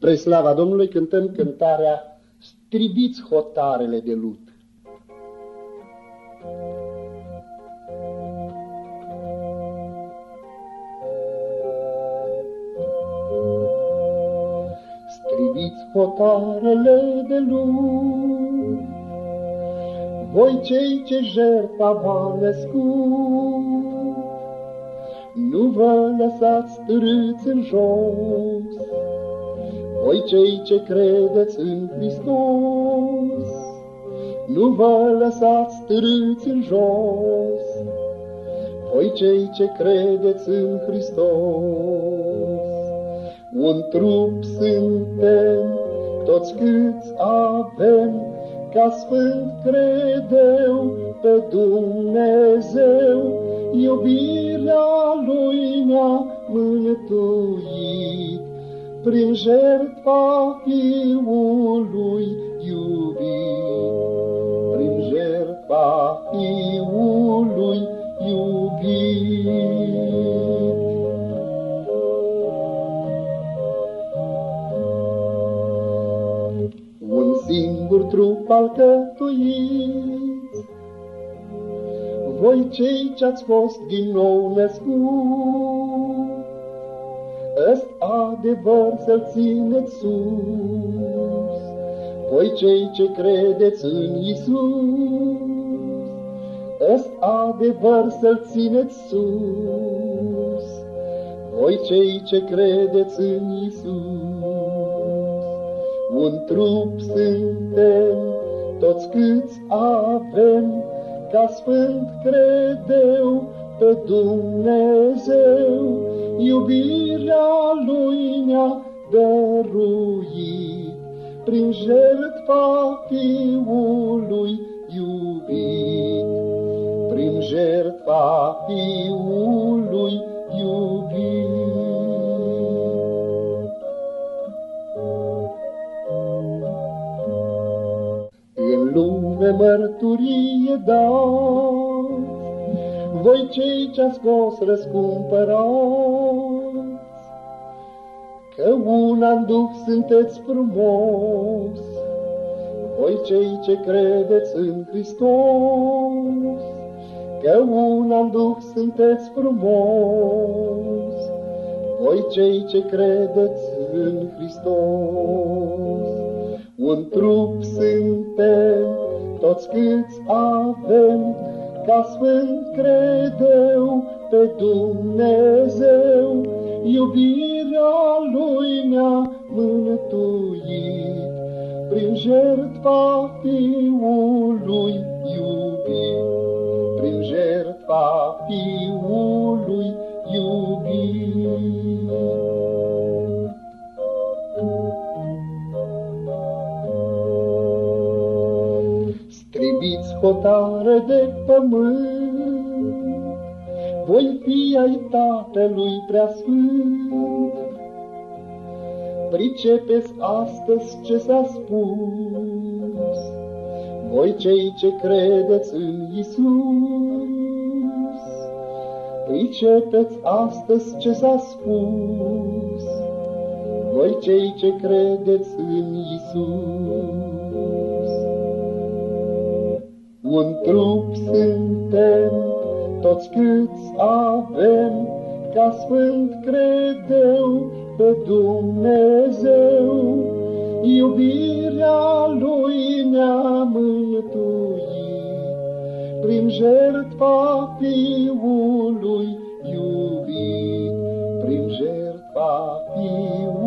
Spre slava Domnului cântăm cântarea Striviți hotarele de lut. Striviți hotarele de lut, voi cei ce jertfa v-a născut, nu vă lăsați târâți în jos, voi cei ce credeți în Hristos, nu vă lăsați târâți în jos, voi cei ce credeți în Hristos. Un trup suntem, toți câți avem, ca sfânt credeu pe Dumnezeu, iubirea Lui ne-a mântuit prin jertfa Fiului iubit, prin jertfa Fiului iubit. Un singur trup alcătuit, voi cei ce-ați fost din nou născut, Ăst adevăr să-l țineți sus, voi cei ce credeți în Isus. Ăst adevăr să-l țineți sus, voi cei ce credeți în Isus. Un trup suntem, toți câți avem, ca sfânt credeu pe Dumnezeu, iubirea Lui ne-a dăruit, prin jertfa Fiului iubit, prin jertfa Fiului iubit. În lume mărturie dați, voi cei ce-ați fost răscumpărați, că una în Duh sunteți frumos, voi cei ce credeți în Hristos, că una în Duh sunteți frumos, voi cei ce credeți în Hristos. Un trup suntem, toți câți avem, ca sfânt credeu pe Dumnezeu, iubirea Lui ne-a mântuit, prin jertfa Fiului iubit, prin jertfa Fiului iubit. Striviți hotare de pământ, voi fi ai Tatălui Preasfânt. Pricepeți astăzi ce s-a spus, voi cei ce credeți în Isus. Pricepeți astăzi ce s-a spus, voi cei ce credeți în Isus. Un trup suntem, toți câți avem, ca sfânt credeu pe Dumnezeu. Iubirea Lui ne-a mântuit, prin jertfa Fiului iubit, prin jertfa Fiului